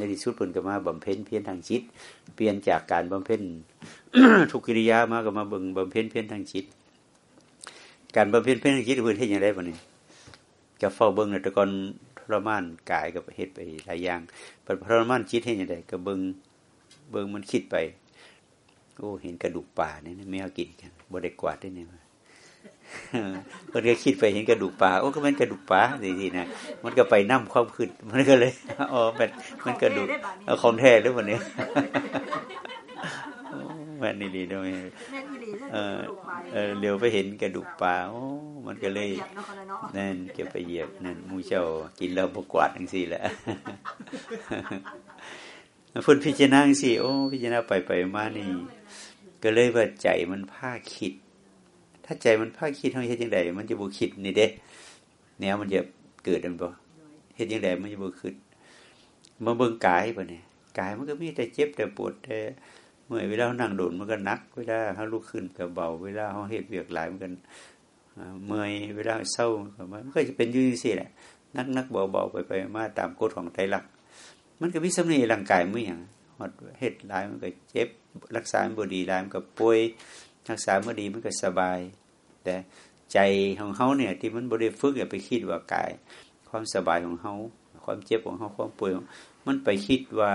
ในที่สุดเพิ่นก็มาบำเพ็ญเพียรทางจิต เปลี่ยนจากการบำเพ็ญทุกกิริยามาก็มาเบิ่งบำเพ็ญเพียรทางจิต การบำเพ็ญเพียรทางจิตเพิ่นเฮ็ดจังได๋บัดนี้ก็เฝ้าเบิ่งแต่ก่อนทรมานกายก็เฮ็ดไปหลายอย่างปัทรมานจิตเฮ็ดจังได๋ก็เบิ่งเบิ่งมันคิดไป โอ้เห็นกระดูกป่าเนี่ยไม่เอากินกันบ่ได้กวาดได้เนี่เพิ่นก็คิดไปเห็นกระดูกปลาโอ้ก็เป็นกระดูกปลาดีๆนะมันก็ไปน้ำความขึ้นมันก็เลยอ๋อมันมันกระดูกเอาของแท้ด้วยวันนี้แม่นี่ดีด้วยเออเออเร็วไปเห็นกระดูกปลาโอ้มันก็เลยนั่นเก็บไปเหยียบนั่นมูเจ้ากินแล้วบกวาดทั้งสี่แหละพุ่นพิจารณาสิโอ้พิจารณาไปไปมานี่ ก็เลยว่าใจมันผ้าคิด ถ้าใจมันภาคคิดเฮาเฮ็ดจังไดมันจะบ่คิดนี่เด้แนวมันจะเกิดมันบ่เฮ็ดจังไดมันจะบ่คิดมาเบิ่งกายบ่เนี่ยกายมันก็มีแต่เจ็บแต่ปวดแต่เมื่อยเวลานั่งโดนมันก็นักเวลาเฮาลุกขึ้นก็เบาเวลาเฮาเฮ็ดเวียกหลายมันก็เมื่อยเวลาเศร้ามันก็จะเป็นอยู่จังซี่แหละนักนักเบาๆไปไปมาตามกฎของไตรลักษณ์มันก็มีสำนีร่างกายมื้อหยังฮอดเฮ็ดหลายมันก็เจ็บ รักษาบ่ดีหลายมันก็ป่วย รักษาบ่ดีมันก็สบาย ต่ใจของเขาเนี่ย ที่มันบริฝึกอย่าไปคิดว่ากาย ความสบายของเขาความเจ็บของเขาความป่วยมันไปคิดว่า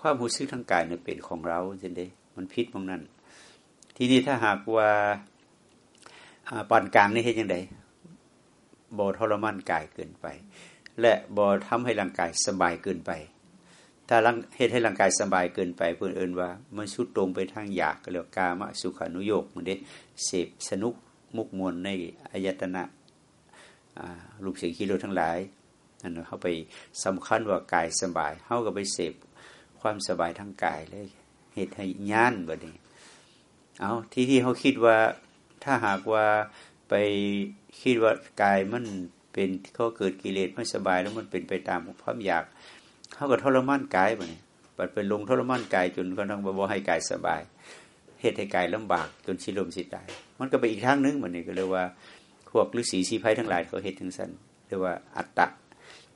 ความรู้สึกทางกายเนี่ยเป็นของเราจริงเดมันพิษตรงนั้น ทีนี้ถ้าหากว่าปานกลางนี่เห็นยังไงบอทรมานกายเกินไป และบอทำให้ร่างกายสบายเกินไป ถ้าเหตุให้ร่างกายสบายเกินไป เพื่อนเอินว่า มันชุดตรงไปทางอยากก็เรียกกามสุขานุโยกมันเด้เสพสนุก มุกมวลในอายตนะรูปเสียงคีโลทั้งหลายนั่นเขาไปสำคัญว่ากายสบายเขาก็ไปเสพความสบายทั้งกายเลยเหตุให้ย่านแบบนี้เอาที่ที่เขาคิดว่าถ้าหากว่าไปคิดว่ากายมันเป็นเขาเกิดกิเลสไม่สบายแล้วมันเป็นไปตามความอยากเขาก็ทรมานกายแบบนี้ปัดไปลงทรมานกายจนก็ต้องบ่ให้กายสบาย เหตุให้กายลำบากจนชิลมสิตาย มันก็ไปอีกทางนึงเหมันนี่ก็เรียกว่าพวกฤาษีสีไพ่ทั้งหลายเขาเหตุถึงสันเรียกว่าอัตตะ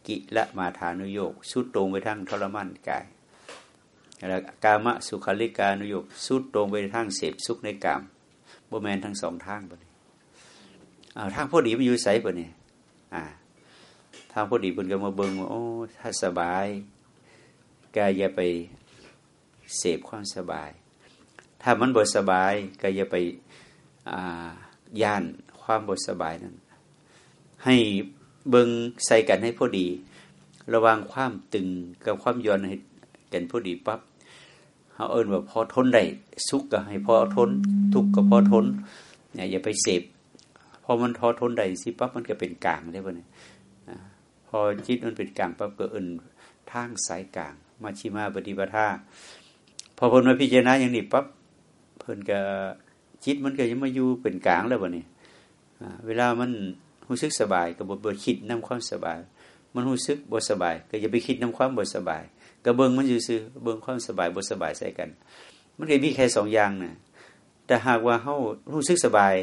กิละมาทานุโยกสุดตรงไปทางทรมานกายแล้วกามะสุขาริกานุโยกสุดตรงไปทางเสพสุขในกามโบแมนทั้งสองทางปะนี่อาทางพอดีมันอยู่ใสปะนี่อ่าทางพอดีเป็นก็มาเบิ่งว่าโอ้ถ้าสบายกายอย่าไปเสพความสบาย ถ้ามันบสบายก็อย่าไปย่านความบสบายนั้น ให้เบิงใส่กันให้พอดี ระวังความตึงกับความย้อนให้กันพอดีปับ๊บเขาเอิญว่าพอทนได้สุขก็ให้พอทน ทุกข์ก็พอทนเนี่ยอย่าไปเสพพอมันพอทนได้สิปั๊บมันก็เป็นกลางได้ปะเนี่ยพอจิตมันเป็นกลางปั๊บก็เอิญทางสายกลาง มาชิมาปฏิปทาพอพลมาพิจารณาอย่างนี้ปั๊บ เพิ่นก็จิตมันก็ยังมาอยู่เป็นกลางแล้วบ่นี่เวลามันรู้สึกสบายก็บ่บ่คิดนำความสบาย มันรู้สึกบ่สบาย ก็อย่าไปคิดนำความบ่สบาย ก็เบิ่งมันอยู่ซื่อเบิ่งความสบายบ่สบายใส่กัน มันก็มีแค่สองอย่างน่ะแต่หากว่าเฮารู้สึกสบาย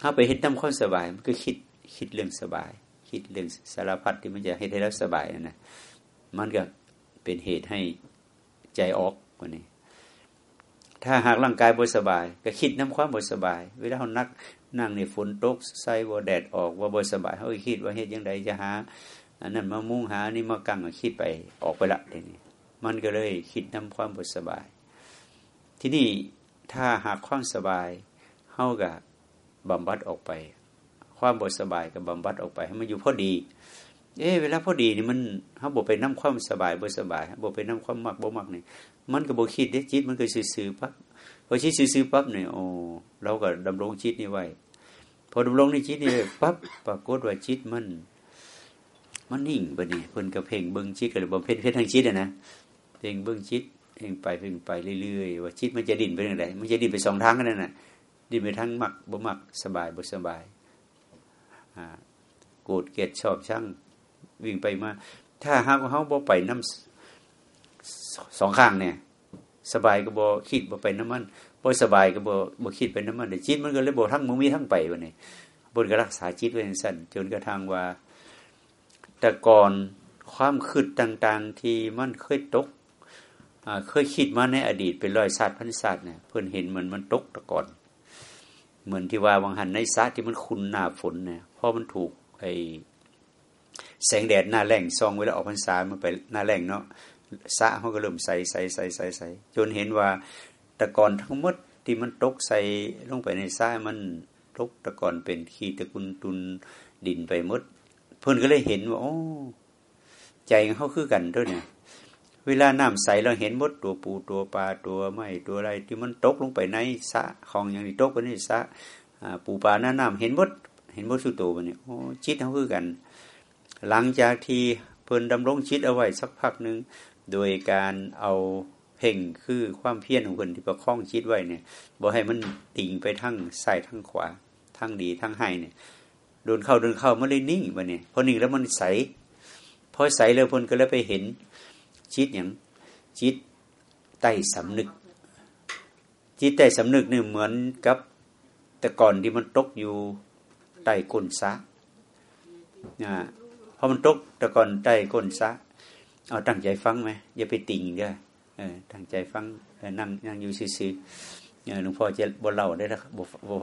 เฮาไปเฮ็ดนำความสบาย มันก็คิดคิดเรื่องสบาย คิดเรื่องสารพัดที่มันจะให้ได้รับสบายนั่นน่ะมันก็เป็นเหตุให้ใจออกกว่านี้ ถ้าหากร่างกายบ่สบาย ก็คิดน้ำความบ่สบาย เวลาเขานักนั่งในฝนตกใส่บ่แดดออกว่าบ่สบายเขาคิดว่าเฮ็ดยังไงจะหาอันนั้นมามุ่งหานี่มากังคิดไปออกไปละทีนี้มันก็เลยคิดน้ำความบ่สบาย ที่นี่ถ้าหากความสบายเขากับบำบัดออกไป ความบ่สบายกับบำบัดออกไปให้มันอยู่พอดี เอ๊เวลาพอดีนี่มันเขาบอกไปน้ำความสบายบ่สบายบอกไปน้ำความมักบ่มักนี่มันก็บอกคิดเด้จิตมันก็ซื่อๆปั๊บพอจิตซื่อๆปั๊บเนี่ยโอ้เราก็ดำรงจิตนี่ไว้พอดำรงในจิตนี่ปั๊บปรากฏว่าจิตมัน มันนิ่งบ่นี่เพิ่นก็เพ่งเบิ่งจิตก็เลยบ่เพ่งเพ่งทางจิตอะนะเพ่งเบิ่งจิตเพ่งไปเพ่งไปเรื่อยๆว่าจิตมันจะดิ้นไปทางใดมันจะดิ้นไปสองทางกันนั่นน่ะดิ้นไปทางมักบ่มักสบายบ่สบายอ่าโกรธเกลียดชอบชัง วิ่งไปมา ถ้าหากเฮาบ่ไปน้ำสองข้างเนี่ย สบายก็บ่คิดบ่ไปน้ำมันบ่สบายก็บ่บ่คิดไปน้ำมันแต่จิตมันก็เลยบ่ทั้งมึงมีทั้งไปวันนี้บนก็รักษาจิตไว้สั้นจนกระทั่งว่า แต่ก่อนความคิดต่าง ๆ ที่มันเคยตกเคยคิดมาในอดีตเป็นรอยศาสตร์พันศาสตร์เนี่ยเพื่อนเห็นเหมือนมันตกตะก่อน เหมือนที่ว่าวังหันในสะที่มันคุณหน้าฝนเนี่ยเพราะมันถูกไอ แสงแดดหน้าแรงซองเวลาออกพรรษามันไปหน้าแรงเนาะสะเขาก็เริ่มใสใสใสใสใสจนเห็นว่าตะกอนทั้งหมดที่มันตกใส่ลงไปในสะมันตกตะกอนเป็นขี้ตะกุนตุนดินไปหมด เพื่อนก็เลยเห็นว่าโอ้ใจเขาคือกันด้วยเนี่ยเวลาน้ำใสเราเห็นมดตัวปูตัวปลาตัวไม้ตัวอะไรที่มันตกลงไปในสะของอย่างนี้ตกไปในสะปูปลาหน้าน้ำเห็นมดเห็นมดสุตัวมันเนี่ยโอ้จิตเขาคือกัน หลังจากที่เพิ่นดำรงจิตเอาไว้สักพักหนึ่งโดยการเอาเพ่งคือความเพียรของคนที่ประคองจิตไว้เนี่ยบ่ให้มันติ่งไปทั้งซ้ายทั้งขวาทั้งดีทั้งให้เนี่ยโดนเข้าโดนเข้ามันเลยนิ่งมาเนี่ยพอนิ่งแล้วมันใสพอใสแล้วพนก็เลยไปเห็นจิตอย่างจิตใต้สำนึก จิตใต้สำนึกนี่เหมือนกับ แต่ก่อนที่มันตกอยู่ใต้ก้นซะนะ อมันตกต่ก่อนใต้ก้นซะ เอาตั้งใจฟังไหมอย่าไปติ่งเด้อเออตั้งใจฟังนั่งนั่งอยู่ซื่อๆหลวงพ่อจะบ่เล่าได้แล้วบ่บ่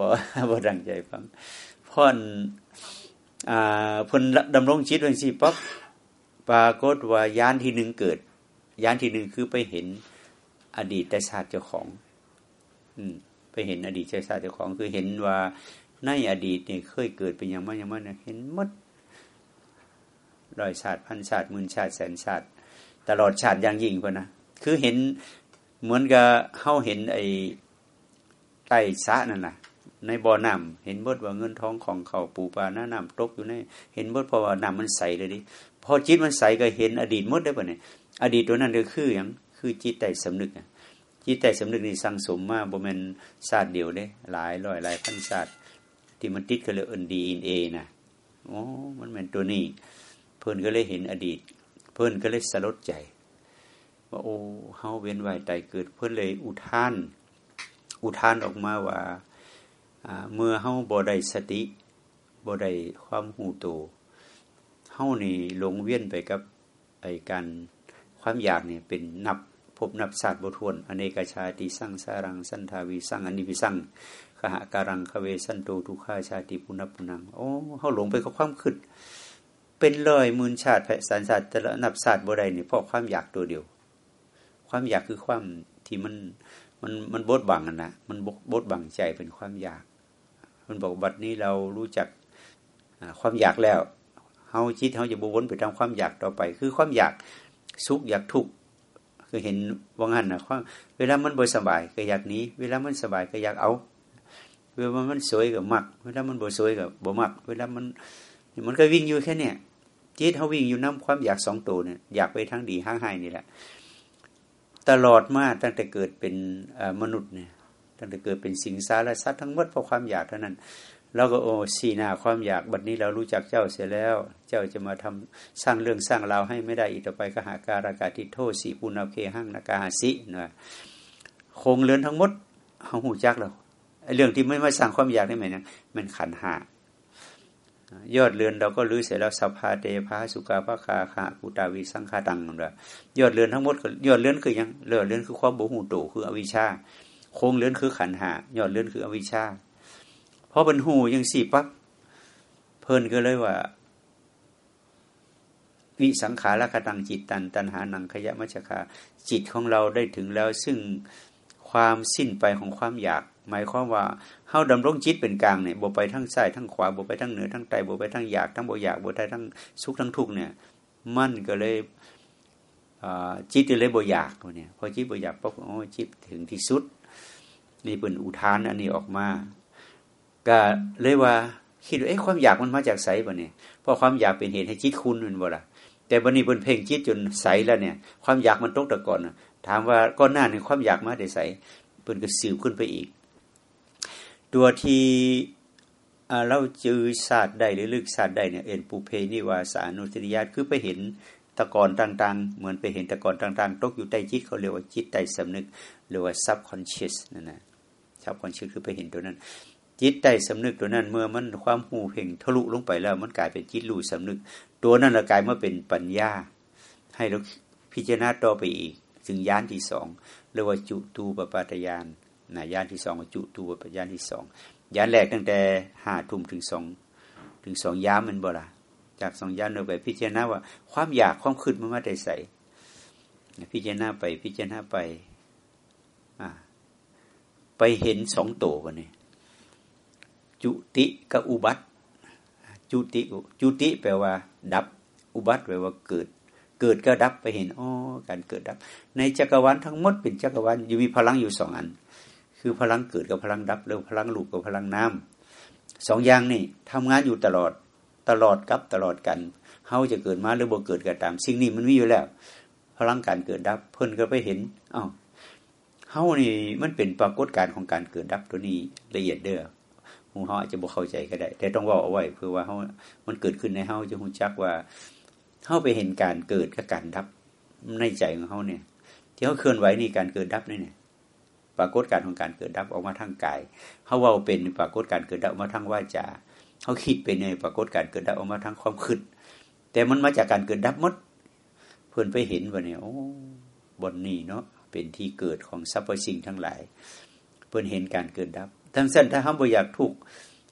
บ่ตั้งใจฟังพ่อนอ่าพ่นดำรงจิตไว้สิปั๊บปรากฏว่ายานที่หนึ่งเกิดยานที่หนึ่งคือไปเห็นอดีตแต่ชาติเจ้าของ อืม ไปเห็นอดีตชาติเจ้าของ คือเห็นว่าในอดีตเนี่ยเคยเกิดเป็นอย่างมากอย่างมากเห็นมด ร้อยชาติพันชาติหมื่นชาติแสนชาติ ตลอดชาติอย่างยิ่งพอนะคือเห็นเหมือนกับเข้าเห็นไอ้ใต้สะนั่นแหละในบ่อน้ำเห็นบดว่าเงินทองของเขาปูปลาหน้าน้ำตกอยู่ใน เห็นบดเพราะว่าน้ำมันใสเลยดิพอจิตมันใสก็เห็นอดีตมดได้ปะเนี่ยอดีตตัวนั้นก็คืออย่างคือจิตใต้สำนึกจิตใต้สำนึกนี่สังสมมาบ่แม่นศาสตร์เดียวเด้หลายร้อยหลายพันศาสตร์ที่มันติดก็เลยเอินดีอินเอนะโอ้มันเป็นตัวนี้ เพิ่อนก็เลยเห็นอดีต เพิ่อนก็เลยสลดใจ ว่าโอ้เฮาเวียนว่ายตายเกิด เพิ่อนเลยอุทาน อุทานออกมาว่าเมื่อเฮาบ่ได้สติบ่ได้ความหูโตเฮานี่หลงเวียนไปกับไอการความอยากเนี่ยเป็นนับพบนับศาสตร์บทวนอเนกชาติสร้างสารังสันทาวีสร้างอันนี้พิสั่งขหาการังคเวสันโตทุกขาชาติปุณปุนังโอ้เขาหลงไปกับความขึ้น เป็นลอยมืนชาติแผสารศาสตร์แต่ละนับศาสตร์บ่ได้นี่เพราะความอยากตัวเดียว ความอยากคือความที่มันมันมันบดบังนะมันบดบังใจเป็นความอยาก มันบอกบัดนี้เรารู้จักความอยากแล้วเฮาจิตเฮาจะบวนไปทำความอยากต่อไป คือความอยากสุขอยากทุกข์คือเห็นว่างั้นนะความเวลามันบ่สบายก็อยากนี้ เวลามันสบายก็อยากเอาเวลามันสวยก็มัก เวลามันบ่สวยก็บ่มัก เวลามันมันก็วิ่งอยู่แค่เนี้ย จิตเขาวิ่งอยู่น้ำความอยากสองตัวเนี่ยอยากไปทั้งดีทั้งให้นี่แหละ ตลอดมาตั้งแต่เกิดเป็นมนุษย์เนี่ยตั้งแต่เกิดเป็นสิงสารสัตว์ทั้งหมดเพราะความอยากเท่านั้นเราก็โอ้สีหน้าความอยากบัดนี้เรารู้จักเจ้าเสียแล้ว เจ้าจะมาทำสร้างเรื่องสร้างราวให้ไม่ได้อีกต่อไปก็หาการากาติโทษสีปุณาเคหังนากาหาสินะคงเลือนทั้งหมดเขาหูจักเราเรื่องที่ไม่มาสร้างความอยากได้ไหมนะมันขันหา ยอดเรือนเราก็รู้อเสร็จแล้วสภาเตภาสุกาภาคาคากุตาวิสังขาตังเลยยอดเรือนทั้งหมดยอดเรือนคือยังเลือดเรือนคือความโบหูโตคืออวิชชาโคงเรือนคือขันหายอดเรือนคืออวิชชาพอเป็นหูยังสี่ปั๊บเพลินก็เลยว่าวิสังขารคตังจิตตัน ตันหานังขยะมัชคาจิตของเราได้ถึงแล้วซึ่งความสิ้นไปของความอยาก หมายความว่าเฮาดำรงจิตเป็นกลางเนี่ยบไปทั้งซ้ายทั้งขวาบไปทั้งเหนือทั้งใต้บไปทั้งอยากทั้งบ่อยากบไปทั้งสุขทั้งทุกเนี่ย มันก็เลยจิตเลยบ่อยากตัวเนี่ยพอจิตบ่อยากปุ๊บโอ้จิตถึงที่สุด นี่เป็นอุทานอันนี้ออกมา ก็เลยว่าคิดว่าเอ๊ะความอยากมันมาจากใสบ่เนี่ยเพราะความอยากเป็นเหตุให้จิตคุณมันบ่ละแต่บันนี้บนเพ่งจิตจนใสแล้วเนี่ย ความอยากมันตกตะก่อนถามว่าก้อนหน้าเนี่ยความอยากมาได้ใสเปิ่นก็สืบขึ้นไปอีก ตัวที่เราจือศาสตร์ได้หรือลึกศาสตร์ได้เนี่ยเอ็นปูเพนิวาสานุสติญาตคือไปเห็นตะกอนต่างๆ เหมือนไปเห็นตะกอนต่างๆ ตกอยู่ใต้จิตเขาเรียกว่าจิตใต้สำนึกหรือว่า subconscious นั่นนะ subconscious คือไปเห็นตัวนั้น จิตใต้สำนึกตัวนั้น เมื่อมันความหูเพ่งทะลุลงไปแล้ว มันกลายเป็นจิตรู้สำนึก ตัวนั้นละกลายมาเป็นปัญญา ให้เราพิจารณาต่อไปอีก ถึงยานที่สองเรียกว่าจุตูปปาตยาน นะยานที่สองจุตูปปยานที่สองยานแรกตั้งแต่ห้าทุ่มถึงสองถึงสองยามมันบ่ละจากสองยามเราไปพิจารณาว่า ความอยากความคืดมันมาได้ใส่พิจารณาไปพิจารณาไปไปเห็นสองโตวันนี้จุติกับอุบัติจุติจุติแปลว่า ดับ อุบัติแปลว่าเกิด เกิดก็ดับไปเห็นอ๋อการเกิดดับ ในจักรวาลทั้งหมดเป็นจักรวาลอยู่มีพลังอยู่สองอัน คือพลังเกิดกับพลังดับหรือพลังลูกกับพลังน้ำสองอย่างนี่ทำงานอยู่ตลอดตลอดกับตลอดกันเฮาจะเกิดมาหรือบ่เกิดก็ตาม สิ่งนี้มันมีอยู่แล้ว พลังการเกิดดับ เพิ่นก็ไปเห็นอ้าวเฮานี่มันเป็นปรากฏการณ์ของการเกิดดับตัวนี้ละเอียดเด้อหูเฮาอาจจะบ่เข้าใจก็ได้ แต่ต้องว่าเอาไว้เพื่อว่าเฮามันเกิดขึ้นในเฮาจะฮู้จักว่าเฮาไปเห็นการเกิดกับการดับในใจของเฮาเนี่ยที่เฮาเคลื่อนไหวนี่การเกิดดับนี่เนี่ย ปรากฏการของการเกิดดับออกมาทางกายเฮาเว้าเป็นปรากฏการเกิดดับออกมาทางวาจาเฮาคิดเป็นในปรากฏการเกิดดับออกมาทางความคิดแต่มันมาจากการเกิดดับมด เพิ่อนไปเห็นว่าเนี่ยโอ้บนนี้เนาะเป็นที่เกิดของสรรพสิ่งทั้งหลาย เพื่อนเห็นการเกิดดับ ทั้งสั้นถ้าเขาบ่อยากทุก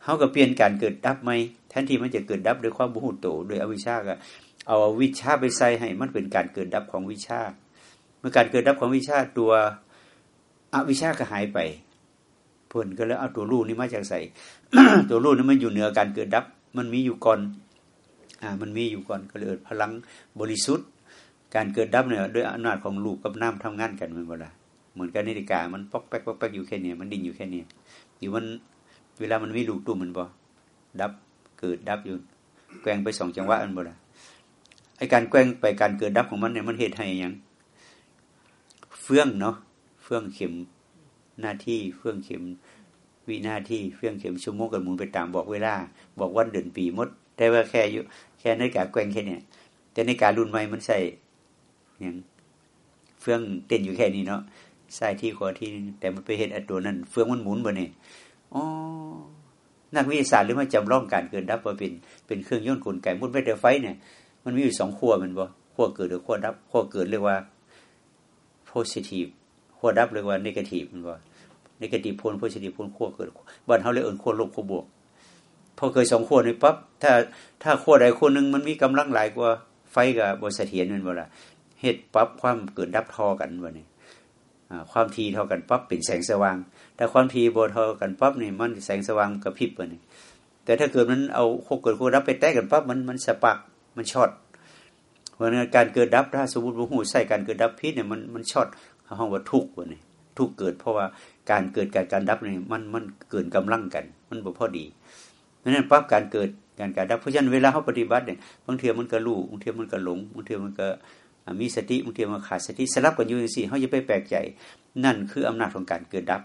เขาก็เปลี่ยนการเกิดดับไหมแทนที่มันจะเกิดดับด้วยความบุหุโตโดยอวิชชาก็เอาวิชาไปใส่ให้มันเป็นการเกิดดับของวิชา เมื่อการเกิดดับของวิชาตัว อวิชาก็หายไปเพื่นก็เลยเอาตัวรูนี่มาจากใส่ตัวรูนี่มันอยู่เหนือการเกิดดับ มันมีอยู่ก่อน อ่า มันมีอยู่ก่อนก็เลยพลังบริสุทธิ์ การเกิดดับเนี่ยด้วยอำนาจของลูกกับน้ำทำงานกันเหมือนกันละเหมือนกันนาฬิกา มันปอกแป๊กปอกแป๊กอยู่แค่นี้มันดิ่งอยู่แค่นี้อยู่มัน เวลามันมีลูกตุ้มมันบ่ดับเกิดดับอยู่แกว่งไปสองจังหวะมันบ่ละไอการแกว่งไปการเกิดดับของมันเนี่ยมันเหตุให้ยังเฟื่องเนาะ เฟื่องเข็มหน้าที่เฟื่องเข็มวิหน้าที่เฟื่องเข็มชั่วโมงกันหมุนไปตามบอกเวลา บอกวันเดือนปีมด แต่ว่าแค่อยู่แค่นาฬิกาแกว่งแค่เนี้ยแต่นาฬิการุ่นใหม่มันใส่อย่างเฟืองเต้นอยู่แค่นี้เนาะใส่ที่คอที่แต่มันไปเห็นอัตัวนั้น เฟืองมันหมุนบ่เนี่ยอ๋อนักวิทยาศาสตร์หรือมาจำลองการเกิดดับว่าเป็นเป็นเครื่องยนต์กลไกมุนไปแต่ไฟเนี่ย มันมีอยู่สองขั้วมันบ่ขั้วเกิดหรือขั้วดับขั้วเกิดเรียกว่า positive ขั้วดับเรียว่า negative มันบ่ negative พล positive พลขั้วเกิดบ้านเขาเรียกเอิญขั้วลบขั้วบวกพอเคยสองขั้วนี่ปั๊บถ้าถ้าขั้วใดขั้วหนึ่งมันมีกำลังหลายกว่าไฟกับบนเสถียรมันบ่ละเหตุปั๊บความเกิดดับทอกันวะนี่ความทีเท่ากันปั๊บเป็นแสงสว่างแต่ความทีโบทอกันปั๊บนี่มันแสงสว่างกระพริบวะนี่แต่ถ้าเกิดมันเอาโคเกิดโคดับไปแตกกันปั๊บมันมันสปักมันช็อตเพราะนั้นการเกิดดับถ้าสมมติว่าหูใส่การเกิดดับพิษเนี่ยมันมันช็อต ห้องว่าทุกวะนี่ทุกเกิดเพราะว่าการเกิดการการดับนี่มันมันเกินกำลังกัน มันบ่พอดีเพราะนั้นปั๊บการเกิดการการดับเพราะฉะนั้นเวลาเขาปฏิบัติเนี่ยบางเทีมันก็รู้บางเทีมันก็หลงบางเทีมันก็มีสติบางทีมันขาดสติสลับกันอยู่สิเขาจะไปแปลกใจ นั่นคืออำนาจของการเกิดดับ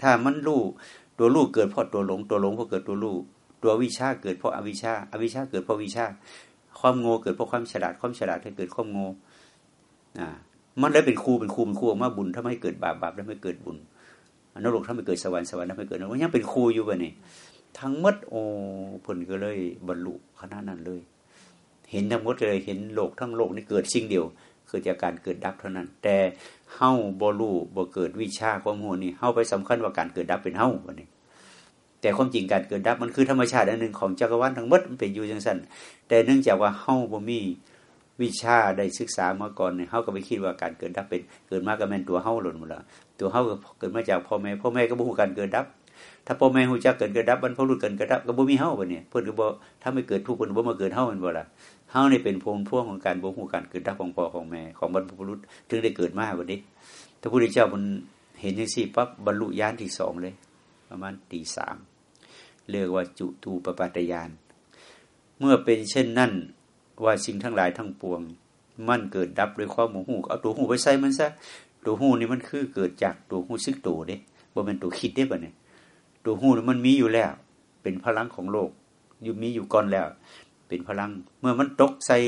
ถ้ามันรู้ตัวรู้เกิดเพราะตัวหลง ตัวหลงเพราะเกิดตัวรู้ตัววิชาเกิดเพราะอวิชาอวิชาเกิดเพราะวิชา ความโง่เกิดเพราะความฉลาดความฉลาดให้เกิดความโง่อ่า มันเลยเป็นครูเป็นครูเป็นครูมาบุญถ้าไม่เกิดบาปบาปถ้าไม่เกิดบุญนรกถ้าไม่เกิดสวรรค์สวรรค์ถ้าไม่เกิดนรกยังเป็นครูอยู่วะนี่ทั้งมดโอ้ผลก็เลยบรรลุขนาดนั้นเลย เห็นทั้งหมดเลยเห็นโลกทั้งโลกนี่เกิดสิ่งเดียวเกิดจากการเกิดดับเท่านั้น แต่เฮ้าบรูบ่เกิดวิชาความหัวนี่เฮ้าไปสำคัญว่าการเกิดดับเป็นเฮ้าวันนี้แต่ความจริงการเกิดดับมันคือธรรมชาติอันหนึ่งของจักรวาลทั้งหมดมันเป็นอยู่อย่างสั้นแต่เนื่องจากว่าเฮ้าบ่มี วิชาได้ศึกษามาก่อนเนี่ยเฮาก็ไปคิดว่าการเกิดดับเป็นเกิดมาก็แม่นตัวเฮาหล่นหมดล้วตัวเฮาเกิดมาจากพ่อแม่พ่อแม่ก็บ่ฮู้การเกิดดับ ถ้าพ่อแม่ฮู้จักเกิดเกิดดับบรรพบุรุษเกิดเกิดดับก็บ่มีเฮาบัดนี้เพิ่นก็บ่ถ้าไม่เกิดทุกข์เพิ่นบ่มาเกิดเฮาแม่นบ่ล่ะเฮานี่เป็นพงพวงของการบ่ฮู้การเกิดดับของพ่อของแม่ของบรรพบุรุษถึงได้เกิดมาบัดนี้พระพุทธเจ้ามันเห็นจังซี่ปั๊บบรรลุญาณที่สองเลย ประมาณตีสามเรียกว่าจุตูปปาตยาน เมื่อเป็นเช่นนั้น ว่าสิ่งทั้งหลายทั้งปวง มันเกิดดับด้วยความโมโหเอาตัวหูไปใส่มันซะตัวหูนี่มันคือเกิดจากตัวหูซึกตัวเด้บ่เป็นตัวคิดได้บ่เนี่ยตัวหูมันมีอยู่แล้ว เป็นพลังของโลกอยู่มีอยู่ก่อนแล้ว เป็นพลัง เมื่อมันตกใส่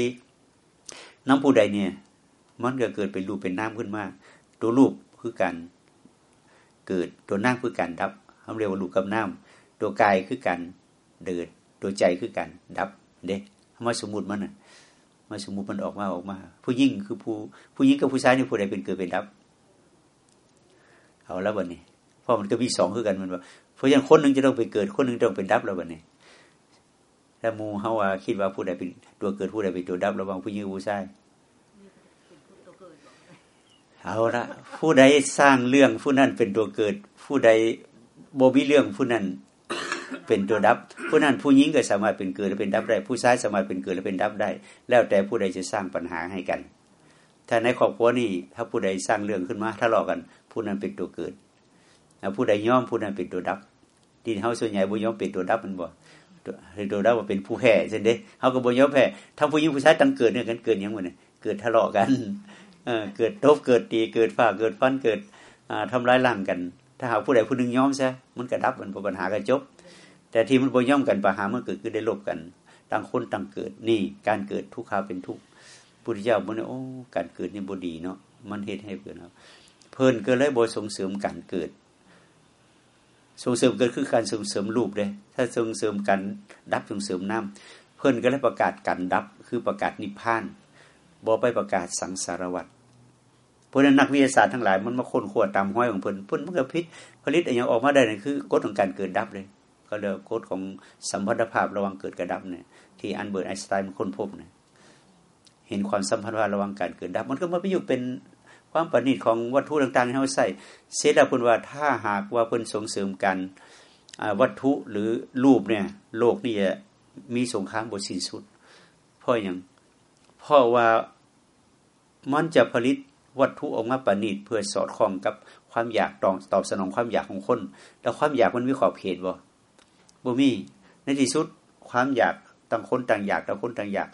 น้ำผู้ใดเนี่ย มันก็เกิดเป็นรูปเป็นน้ำขึ้นมาตัวรูปคือการเกิดตัวน้ำคือการดับเขาเรียกว่ารูปกับน้ำตัวกายคือการเดินตัวใจคือการดับเด้ มาสมมติมันน่ะมาสมมุติมันออกมาออกมา ผู้ยิ่งคือผู้ผู้ยิ่งกับผู้ชายนี่ผู้ใดเป็นเกิดเป็นดับ เอาแล้ววันนี้เพราะมันก็มีสองคือกันมันว่าเพราะฉะนั้นคนหนึ่งจะต้องไปเกิดคนหนึ่งต้องเป็นดับแล้ววันนี้ถ้ามูเฮาว่าคิดว่าผู้ใดเป็นตัวเกิดผู้ใดเป็นตัวดับระหว่างผู้ยิ่งผู้ชายเอาละผู้ใดสร้างเรื่องผู้นั้นเป็นตัวเกิด ผู้ใดโบมีเรื่องผู้นั้น เป็นตัวดับ ผู้นั้นผู้หญิงก็สามารถเป็นเกิดและเป็นดับได้ ผู้ชายสามารถเป็นเกิดและเป็นดับได้ แล้วแต่ผู้ใดจะสร้างปัญหาให้กัน ถ้าในครอบครัวนี่ถ้าผู้ใดสร้างเรื่องขึ้นมาทะเลาะกัน ผู้นั้นเป็นตัวเกิดผู้ใดย่อมผู้นั้นเป็นตัวดับที่เฮาส่วนใหญ่บ่ย่อมเป็นตัวดับมันบ่ตัวดับว่าเป็นผู้แพ้เช่นเด้เฮาก็บ่ย่อมแพ้ทั้งผู้หญิงผู้ชายตั้งเกิดเนี่ยกันเกิดยังไงเนี่ยเกิดทะเลาะกันเกิดทบเกิดตีเกิดฝ้าเกิดฟันเกิดทำร้ายร่างกัน ถ้าหาผู้ใดผู้หนึ่งยอมซะมันก็ดับมันปัญหาก็จบ แต่ที่มันบ่ย่อมกันปัญหาเมันเกิดคือได้ลบกัน ต่างคนต่างเกิดนี่การเกิดทุกข์าเป็นทุกข์พุทธเจ้าบอกเนี่ยโอ้การเกิดนี่บ่ดีเนาะมันเหตุให้เกิดครับเพิ่นก็เลยบ่ส่งเสริมการเกิด ส่งเสริมเกิดคือการส่งเสริมรูปเลยถ้าส่งเสริมการดับส่งเสริมน้ำเพิ่นก็เลยประกาศการดับ คือประกาศนิพพานบ่ไปประกาศสังสารวัฏเพราะนั้นนักวิทยาศาสตร์ทั้งหลายมันมาค้นคว้าตามห้อยของเพิ่นเพิ่นมันก็พิษผลิตอะไรอย่างออกมาได้นี่นคือกฎของการเกิดดับเลย ก็เรียกกฎของสัมพันธภาพระหว่างเกิดกับดับเนี่ยที่อันเบิร์ตไอน์สไตน์มันค้นพบเนี่ยเห็นความสัมพันธ์ว่าระหว่างการเกิดดับ มันก็มาไปอยู่เป็นความประณีตของวัตถุต่างๆที่เขาใส่เสร็จแล้วคุณว่าถ้าหากว่าเพิ่นส่งเสริมกันวัตถุหรือรูปเนี่ย โลกนี่จะมีสงครามบ่สิ้นสุดเพราะอย่างเพราะว่ามันจะผลิตวัตถุออกมาประณีตเพื่อสอดคล้องกับความอยากตอบตอบสนองความอยากของคน แล้วความอยากมันมีขอบเขตบ่ บ่มี ในที่สุดความอยากต่างคนต่างอยากต่างคนต่างอยาก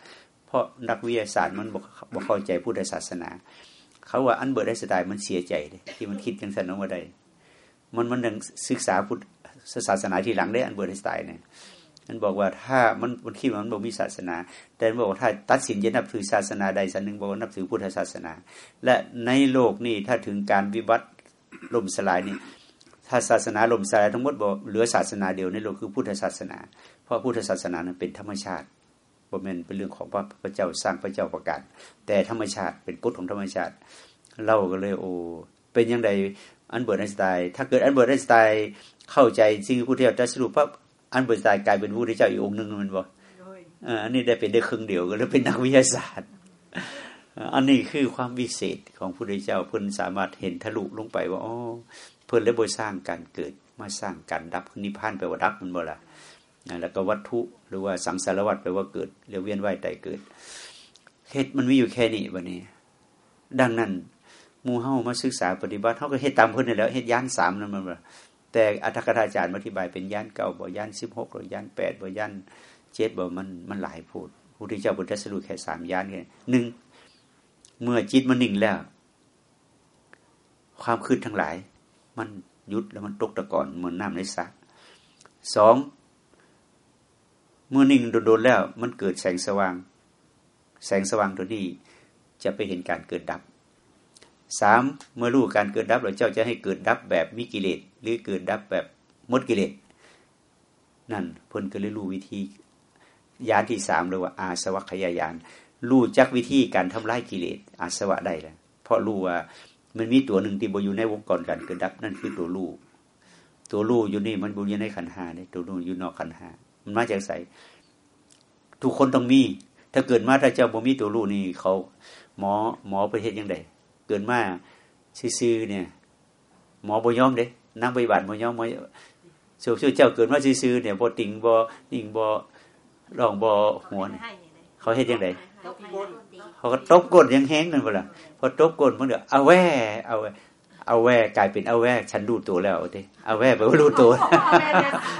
เพราะนักวิทยาศาสตร์มันบอกบอกเข้าใจพุทธศาสนา เขาว่าอัลเบิร์ตไอน์สไตน์มันเสียใจเลยที่มันคิดจังสันว่าใดมันมันยังศึกษาพุทธศาสนาที่หลังได้อันเบิร์ดไอสไตล์เนี่ยมันบอกว่าถ้ามันมันคิดว่ามันบอกมีศาสนา แต่มันบอกว่าถ้าตัดสินจะนับถือศาสนาใดศาสนหนึ่งบอกว่านับถือพุทธศาสนา และในโลกนี้ถ้าถึงการวิบัติล่มสลายนี่ ถ้าศาสนาล่มสลายทั้งหมดบอกเหลือศาสนาเดียวในโลกคือพุทธศาสนา เพราะพุทธศาสนานั้นเป็นธรรมชาติบ่แม่นเป็นเรื่องของพระพระเจ้าสร้างพระเจ้าประกาศ แต่ธรรมชาติเป็นกฎของธรรมชาติ เราก็เลยโอ้เป็นยังไงอัลเบิร์ตไอน์สไตน์ถ้าเกิดอัลเบิร์ตไอน์สไตน์เข้าใจสิ่งที่พุทธเจ้าจะสรุปว่าอัลเบิร์ตไอน์สไตน์กลายเป็นพระพุทธเจ้าอีกองค์หนึ่งมันบอกอันนี้ได้เป็นได้ครึ่งเดียวก็เลยเป็นนักวิทยาศาสตร์ อันนี้คือความวิเศษของพระพุทธเจ้าเพิ่นสามารถเห็นทะลุลงไปว่าอ๋อ เพิ่นเลยบ่สร้างการเกิดมาสร้างการดับนิพพานแปลว่าดับมันบ่ละแล้วก็วัตถุหรือว่าสังสารวัฏแปลว่าเกิดเรียกเวียนว่ายตายเกิดเหตุมันมีอยู่แค่นี้วันนี้ ดังนั้นมูเฮามาศึกษาปฏิบัติเขาก็เฮ็ดตามเพิ่นนี่แล้วเฮ็ดย่านสามนั่นมันบ่แต่อัตถกถาจารย์อธิบายเป็นย่านเก้าบ่ย่านสิบหกหรือย่านแปดบ่ย่านเจ็ดบ่มันมันหลายพูดพระพุทธเจ้าบุตรสรุปแค่สามย่านแค่หนึ่งเมื่อจิตมันนิ่งแล้ว ความคืดทั้งหลาย มันยุดแล้วมันตกตะกอนเหมือนน้ำในสระสองเมื่อนิ่งโดนๆแล้วมันเกิดแสงสว่าง แสงสว่างตัวนี้จะไปเห็นการเกิดดับสามเมื่อรู้การเกิดดับเราเจ้าจะให้เกิดดับแบบมีกิเลสหรือเกิดดับแบบมดกิเลสนั่นเพิ่นก็เลยรู้วิธียานที่สามเรียกว่า อาสวัคยายานรู้จักวิธีการทำลายกิเลสอาสวะได้แล้วเพราะรู้ว่า มันมีตัวหนึ่งที่บอยู่ในวงกรการเกิดดับ นั่นคือตัวลูกตัวลูกอยู่นี่มันบอยู่ในขันหาเนี่ยตัวลูกอยู่นอกขันหามันมาจากใสทุกคนต้องมี ถ้าเกิดมาถ้าเจ้าบ่มีตัวลูกนี่เขาหมอหมอประเทศยังไงเกิดมาซื่อเนี่ย หมอบยอมเด้นั่งไปบัตรบยอมหมอสูบเจ้าเกิดมาซื่อเนี่ยบ่ติงบ่นิ่งบ่ร้องบ่หัวเขาเฮ็ดยังไง เขาก็ตบก้นยังแห้งนั่นเปล่าพอตบก้นมันเดี๋ยวเอาแว่เอาเอาแว่กลายเป็นเอาแว่ฉันรู้ตัวแล้วเด้เอาแว่แปลว่ารู้ตัว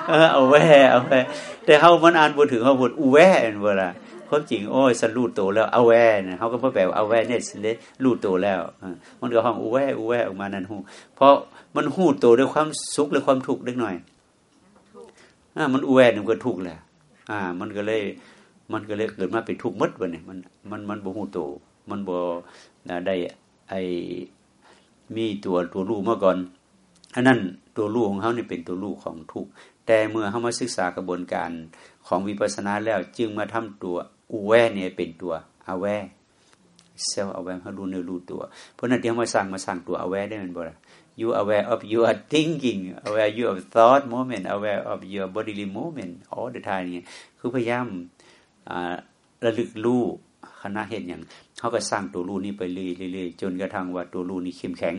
เออเอาแว่เอาแว่แต่เขามันอ่านบทถึงเขาบทอูแว่เวลาความจริงโอ้ยฉันรู้ตัวแล้วเอาแว่เนี่ยเขาก็พ่อแปลว่าเอาแว่เนี่ยฉันได้รู้ตัวแล้วมันก็ห้องอูแว่อูแว่ออกมานั่นหูเพราะมันหูตัวด้วยความสุขหรือความทุกข์เล็กหน่อยอ่ามันอูแว่หนึ่งก็ทุกข์แหละอ่า มันก็เลย มันก็เลยเกิดมาเป็นทุกข์มดวันนี้มันมันมันบ่หูโตมันบ่ได้ไอมีตัวตัวลูกเมื่อก่อนอันนั้นตัวลูกของเขาเนี่เป็นตัวลูกของทุกข์แต่เมื่อเขามาศึกษากระบวนการของวิปัสสนาแล้วจึงมาทำตัวอุแวเนี่ยเป็นตัว aware self aware เขารู้เนื้อรู้ตัว เพราะนั้นที่เขามาสร้างมาสร้างตัว aware ได้มันบ่ละ you aware of your thinking aware you of thought moment aware of your bodily movement all the time เนี่ยคือพยายาม ระลึกรู้คณะเห็นอย่างเขาก็สร้างตัวรู้นี้ไปเรื่อยๆจนกระทั่งว่าตัวรู้นี้เข้มแข็ง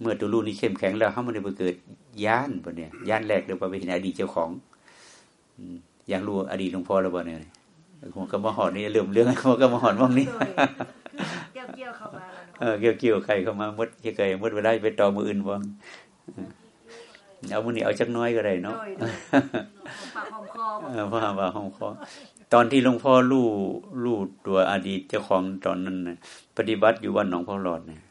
เมื่อตัวรู้นี้เข้มแข็งแล้วเขาไม่ได้ไปเกิดย่านปะเนี่ยย่านแรกเดี๋ยวไปเห็นอดีตเจ้าของอยากรู้อดีตหลวงพ่อแล้วบ่เนี่ยหัวกระมหอนนี่เรื่องเรื่องหัวกระมหอนว่างนี้เกี่ยวเกี่ยวเข้ามาเออเกี่ยวเกี่ยวใครเข้ามามดเคยมดเวลาไปต่อมืออื่นบ้างเอามือนี้เอาจักน้อยก็ได้เนาะปากหอมคอเออว่าว่าหอมคอ ตอนที่หลวงพ่อลู่ลู่ตัวอดีตเจ้าของตอนนั้นนะปฏิบัติอยู่วันหนองพ่อหลอดเนี่ย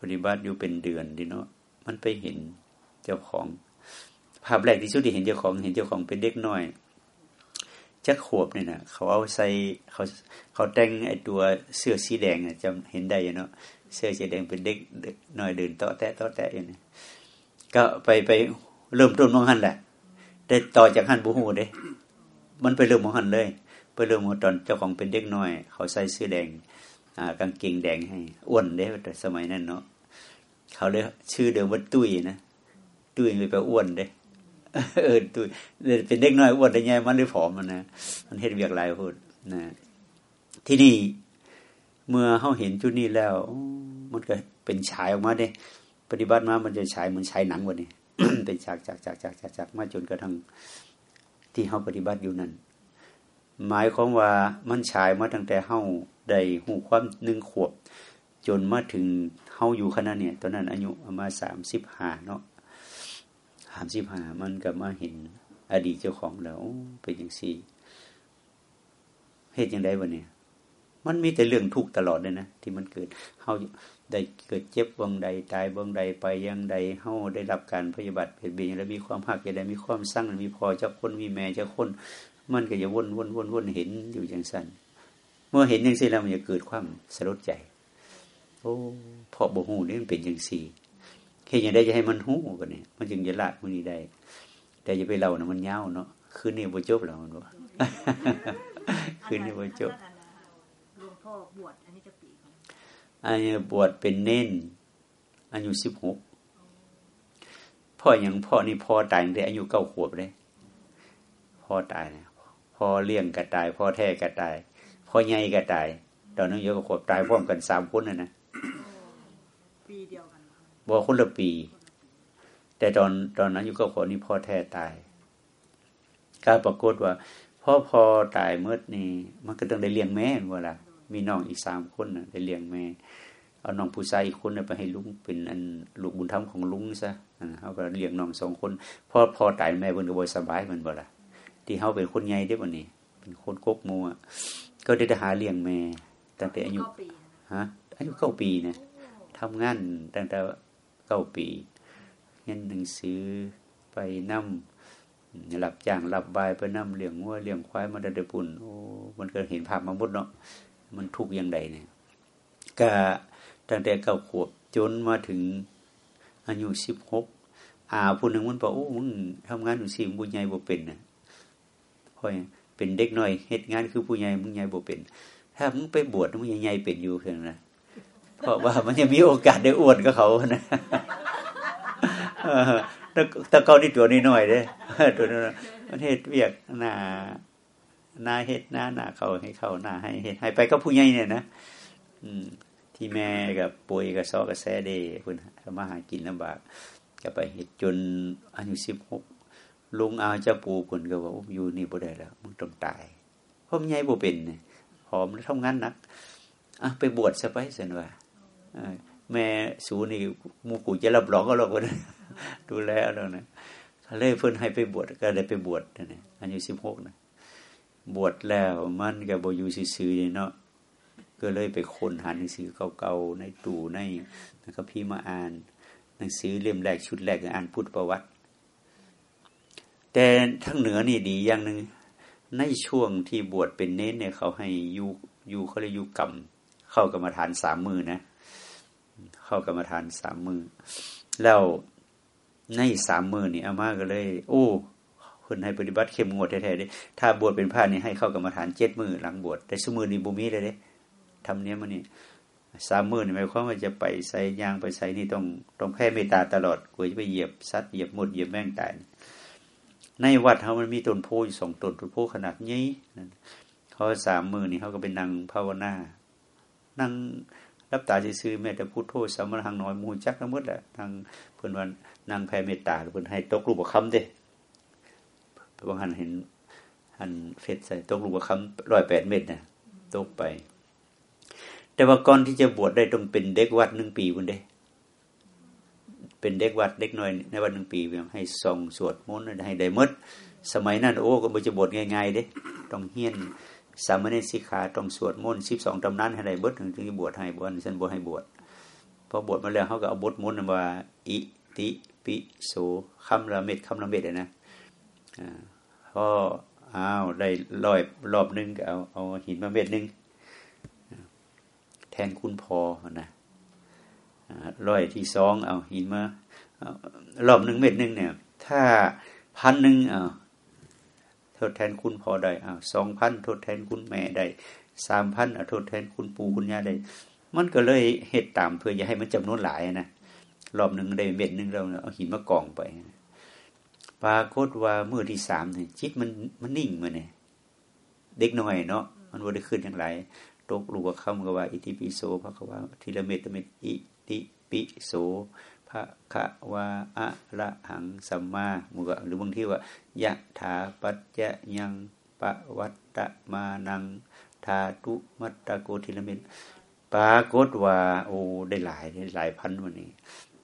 ปฏิบัติอยู่เป็นเดือนดิเนาะมันไปเห็นเจ้าของ ภาพแรกที่สุดที่เห็นเจ้าของ เห็นเจ้าของเป็นเด็กน้อยจักขวบเนี่ยนะเขาเอาใส่เขาเขาแต่งไอ้ตัวเสื้อสีแดงจำเห็นได้เนาะเสื้อสีแดงเป็นเด็กหน่อยเดินเต่อแตะเต่อแตะอย่างนี้ก็ไปไปเริ่มต้นมองหันแหละ ได้ต่อจากหันบูฮูเด้ มันไปเริ่มมองหันเลย ไปเริ่มมองตอนเจ้าของเป็นเด็กน้อย เขาใส่เสื้อแดงกางเกงแดงให้อ้วนเด้แต่สมัยนั้นเนาะเขาเลยชื่อเดิมว่าตุ้ยนะตุ้ยไปไปอ้วนเด้เออตุยเป็นเด็กน้อยอ้วนได้ไงมันหรือผอมมันนะมันเห็นเวียกลายพูดนะที่นี่เมื่อเขาเห็นจุดนี้แล้ว มันก็เป็นฉายออกมาเด้ปฏิบัติมามันจะฉายเหมือนฉายหนังวันนี้เป็นฉากฉากฉากฉากฉากฉากมาจนกระทั่ง ที่เขาปฏิบัติอยู่นั้น หมายความว่ามันฉายมาตั้งแต่เฮาได้หูความหนึ่งขวบ จนมาถึงเฮาอยู่ขณะเนี่ย ตอนนั้นอายุประมาณสามสิบห้าเนาะสามสิบห้ามันก็มาเห็นอดีตเจ้าของแล้วเป็นอย่างสี่เหตุอย่างใดวะเนี่ย มันมีแต่เรื่องทุกข์ตลอดเลยนะที่มันเกิดเฮาได้เกิดเจ็บวงใดตายวงใดไปยังใดเฮาได้รับการพยาบาทเปลี่ยนเบียนแล้วมีความหักอย่างใดมีความสร้างมีพอเจ้าคนมีแม่เจ้าคน มันก็จะวนวนวนวนเห็นอยู่อย่างสั้นเมื่อเห็นอย่างสี่แล้วมันจะเกิดความสลดใจ โอ้พอบ่หูนี่มันเป็นอย่างสี่แค่ยังได้จะให้มันหูกันเนี่ยมันจึงจะละมันนี้ได้ แต่จะไปเล่านะมันเย้าเนาะคืนนี้บ่จบแล้วมันบ่คืนนี้บ่จบ พ่อบวชอันนี้จะปีอันนี้บวชเป็นเน้นอายุสิบหกพ่ออย่างพ่อนี่พ่อตายตั้งแต่อายุเก้าขวบเลยพ่อตายเนี่ยพ่อเลี้ยงกระตาย พ่อแท้กระตายพ่อใหญ่กระตายตอนนั้นเยอะกว่าขวบตายพร้อมกันสามคนนะนะปีเดียวกันบอกคนละปี แต่ตอนตอนนั้นอยู่กับคนนี้พ่อแท้ตายก็ปรากฏว่าพ่อพอตายเมื่อนี่มันก็ต้องได้เลี้ยงแม่เวลา มีน้องอีกสามคนนะได้เลี้ยงแม่ เอาน้องผู้ชายอีกคนไปให้ลุงเป็นอันลูกบุญธรรมของลุงซะเขาก็เลี้ยงน้องสองคนพ่อพอตายแม่เพิ่นก็บ่สบายมันบ่ล่ะที่เขาเป็นคนใหญ่ได้บ่นี่เป็นคนกกมัวก็ได้หาเลี้ยงแม่ตั้งแต่อายุฮะอายุเก้าปีนะทำงานตั้งแต่เก้าปีเงินหนังสือไปนั่มหลับจ้างหลับบายไปนั่มเลี้ยงวัวเลี้ยงควายมาได้ปุ่นโอ้มันก็เห็นภาพมาหมดเนาะ มันทุกอย่างใดเนี่ยก็ตั้งแต่เก้าขวบจนมาถึงอายุสิบหกอาผู้หนึ่งมันบอกโอ้มึงทำงานอยู่สิมึงใหญ่บ่เป็นนะพราะเป็นเด็กหน่อยเหตุงานคือผู้ใหญ่มึงใหญ่บ่เป็น ถ้ามึงไปบวชมึงใหญ่เป็นอยู่เพียงนะเพราะว่ามันจะมีโอกาสได้อวนกับเขานะตะเกานี่ตัวนี้หน่อยเด้ตัวนั้นมันเฮ็ดเวียกหนา น้าเฮ็ดหน้าหน้าเขาให้เขาหน้าให้เฮ็ดให้ไปก็ผู้ใหญ่เนี่ยนะอืม ที่แม่กับป่วยกับซอกับแซ่เด้คุณมาหากินลำบากก็ไปเฮ็ดจนอายุสิบหกลุงอาเจ้าปู่คนก็ว่าอยู่นี่บ่ได้แล้วมึงต้องตายเพราะมันใหญ่บ่เป็นเนี่ยหอมแล้วทำงานนักอะไปบวชซะไปสินว่าแม่สูนี่มูกูจะรับรองก็หรอกวันดูแลแล้วนะเลยเพิ่นให้ไปบวชก็ได้ไปบวชนะอายุสิบหกนะ บวชแล้วมันกับบอยู่ซื่อๆเนาะก็เลยไปค้นหาหนังสือเก่าๆในตู้ในนะครับพี่มาอ่าน หนังสือเล่มแรกชุดแรกอ่านพุทธประวัติ แต่ทั้งเหนือนี่ดีอย่างหนึ่งในช่วงที่บวชเป็นเน้นเนี่ยเขาให้ยูยูเขาเรียกยูกรรมเข้ากรรมฐานสามมือนะ เข้ากรรมฐานสามมือ แล้วในสามมือนี่อามาก็เลย โอ้ คนให้ปฏิบัติเข้มงวดแท้ๆเด้ถ้าบวชเป็นพระนี่ให้เข้ากรรมฐานเจ็ดมือหลังบวชแต่สมือนี่บุมีเลยเด้ทำเนี้ยมันนี่สามมือนี่หมายความว่าจะไปใส่ยางไปใส่นี่ต้องต้องแผ่เมตตาตลอดกลัวจะไปเหยียบสัตว์เหยียบหมดเหยียบแม่งตายในวัดเขามันมีต้นโพอยู่สองต้นต้นโพขนาดนี้เขาสามมือนี่เขาก็เป็นนางภาวนานั่งรับตาซื่อแม้แต่พูดโทษสามรหังน้อยมูจักทั้งหมดแหละทางเพื่อนวันนางแผ่เมตตาเพื่อนให้ตกรูปคำเด้ บางหันเห็นหันเฟดใส่ตกลูกคำร้อยแปดเม็ดนะตกไป แต่ว่าก่อนที่จะบวชได้ต้องเป็นเด็กวัดหนึ่งปีคุณเด้ เป็นเด็กวัดเด็กน้อยในวันหนึ่งปีให้ส่องสวดมนต์ให้ได้มด สมัยนั้นโอ้ก็ไม่จะบวชง่ายๆเด้ ต้องเฮียนสามเณรสิขาต้องสวดมนต์สิบสองตำนานให้ได้บดถึงจะบวชให้บวชฉันบวชให้บวชพอบวชมาแล้วเขาก็เอาบทมนต์ว่าอิติปิโสคำละเม็ดคำละเม็ดนะอ่า พออ้าวได้รอยรอบนึงก็เอาเอาหินมาเม็ดนึงแทนคุณพอนะร้อยที่สองเอาหินมารอบหนึ่งเม็ดหนึ่งเนี่ย ถ้าพันหนึ่งเอาทดแทนคุณพอได้เอาสองพันทดแทนคุณแม่ได้สามพันทดแทนคุณปู่คุณย่าได้มันก็เลยเหตุตามเพื่ออย่าให้มันจำนวนหลายนะรอบหนึ่งได้เม็ดหนึ่งเราเอาหินมากองไป ปรากฏว่าเมื่อที่สามเนี่ยจิตมันมันนิ่งมาเนี่ยเด็กน้อยเนาะมันว่าได้ขึ้นอย่างไรตกลูกคำก็ว่า อิติปิโสพระกว่าทีละเมตเมตอิติปิโสพระคะวาอะระหังสัมมามุกหรือบางที่ว่ายะถาปัจจยังปะวัตตมานังทาตุมัตตะโกทีละเมตปรากฏว่า โอ้ได้หลายได้หลายพันวันนี้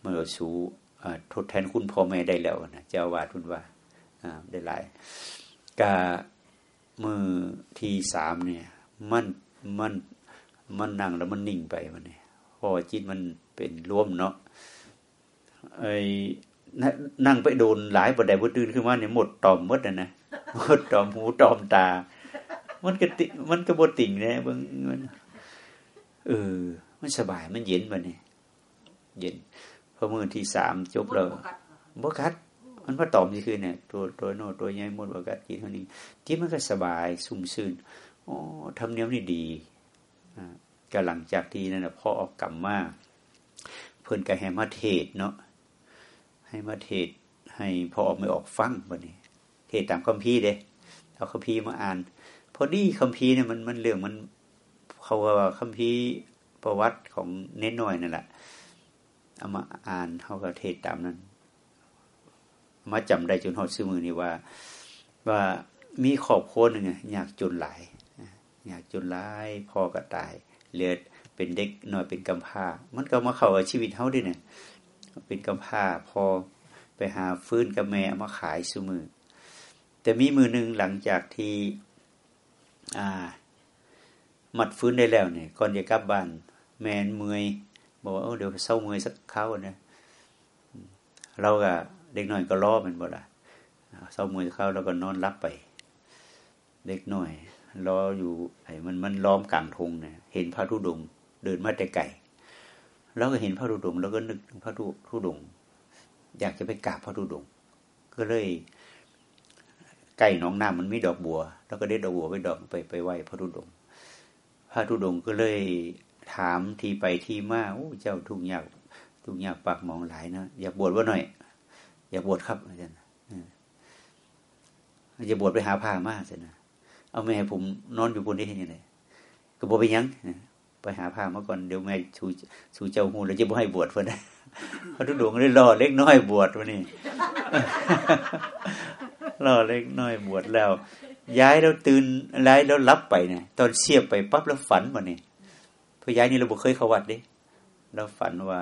เมื่อสู ทดแทนคุณพ่อแม่ได้แล้วนะเจ้าวาดทุนว่าได้หลายกามือที่สามเนี่ย มันมันมันนั่งแล้วมันนิ่งไปมันเนี่ยพอจิตมันเป็นร่วมเนาะไอ้นั่งไปโดนหลายประเดี๋ยวตื่นขึ้นมาเนี่ยหมดตอมมดนะนะหมดตอมหูตอมตา มันก็ติมันก็บติ่งนะบางมันเออมันสบายมันเย็นไปเนี่ยเย็น พอมือที่สามจบแล้วบกัด มันพอตอมนี่คือเนี่ย ตัวตัวโน่ตัวใหญ่หมดบกัดกินเท่านี้ที่มันก็สบายซุ่มซื่นอ๋อทำเนียมนี่ดีอ่าก็หลังจากที่นั่นนะพ่อออกกรรมมาเพื่อนก็ให้มาเทศเนาะให้มาเทศให้พ่อออกไม่ออกฟังวันนี้ เทศตามคัมภีร์เด้เอาคัมภีร์มาอ่านพอดีคัมภีร์เนี่ยมันมันเรื่องมันเขาว่าคัมภีร์ประวัติของเน้นหน่อยนั่นแหละ เอามาอ่านเขาก็เทศตามนั้น มาจำได้จนหอดซื้อมือนี่ว่า ว่ามีขอบโคนหนึ่งอยากจนหลายอยากจนหลายพ่อก็ตายเลือดเป็นเด็กน้อยเป็นกำพร้า มันก็มาเข้าชีวิตเขาด้วยเนี่ยเป็นกำพร้าพอไปหาฟื้นกับแม่มาขายซื้อมือ แต่มีมือหนึ่งหลังจากที่อ่ามัดฟื้นได้แล้วเนี่ยก่อนจะกลับบ้านแมนเมย บอกว่าเดี๋ยวเศร้าเมื่อยสักเข้าเนี่ยเราก็เด็กน้อยก็รอมันบ่ละเศร้าเมื่อยเข้าแล้วก็นอนรับไป เด็กน้อยรออยู่ไอ้มันมันล้อมกลางทงเนี่ยเห็นพระธุดง เดินมาแต่ไก่แล้วก็เห็นพระธุดง แล้วก็นึกถึงพระธุดง อยากจะไปกราบพระธุดง ก็เลยไก่น้องน้ำมันมีดอกบัว แล้วก็ได้ดอกบัวไปดอกไปไปไหว้พระธุดง พระธุดงก็เลย ถามทีไปที่มาโอ้เจ้าทุกยากทุกยากปากมองหลายนะอยากบวชว่าหน่อย อยากบวชครับอาจารย์จะบวชไปหาผ้ามากสินะเอาแม่ผมนอนอยู่บนนี้นี่เลยก็บวชไปยังไปหาผ้ามาก่อนเดี๋ยวแม่ชูชูเจ้าหูแล้วจะบ่ให้บวชเพื่อนเขาทุดวงเลยรอเล็กน้อยบวชวันนี้รอเล็กน้อยบวชแล้ว ย้ายแล้วตื่นย้ายแล้วรับไปเนี่ยตอนเสียบไปปั๊บแล้วฝันมาเนี่ พยายนี่เราบอกเคยเขาวัดดิเราฝันว่า